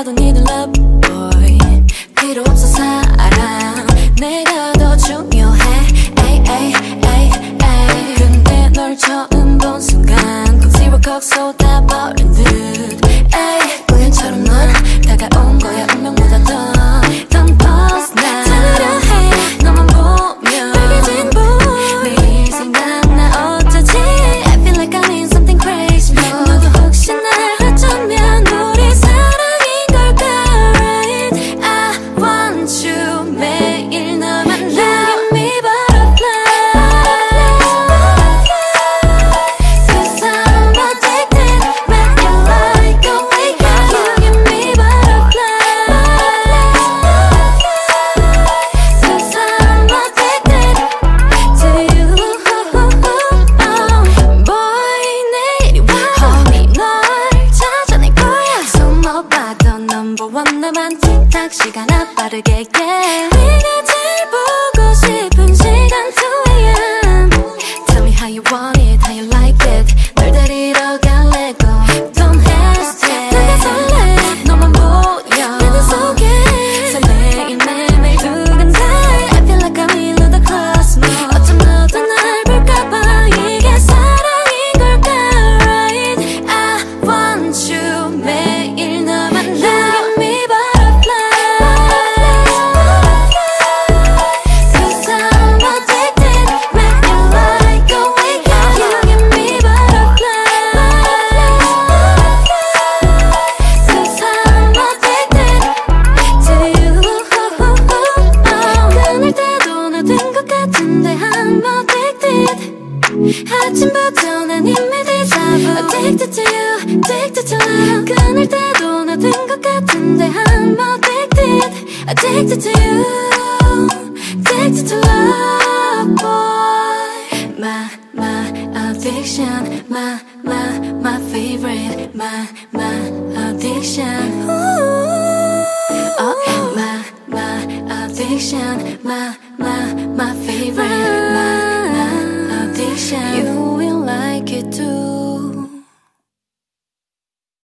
I don't need a love boy. 필요 없어 사랑. 내가 더 중요해. 에이 에이 에이 에이. 근데 널 처음 본 순간 꼭 집어 꼭 쏟아 약속 시간 앞 빠르게 y yeah. 네가 제일 보고 싶은 시간 2am Tell me how you want it, how you like it 널 데리러 갈래 아침부터 난 이미 déjà-vu Addicted to you, addicted to love 그날 때도 나된것 같은데 I'm addicted Addicted to you, addicted to love boy My, my addiction My, my, my favorite My, my addiction Ooh. Oh, my, my addiction My, my, my favorite My, 想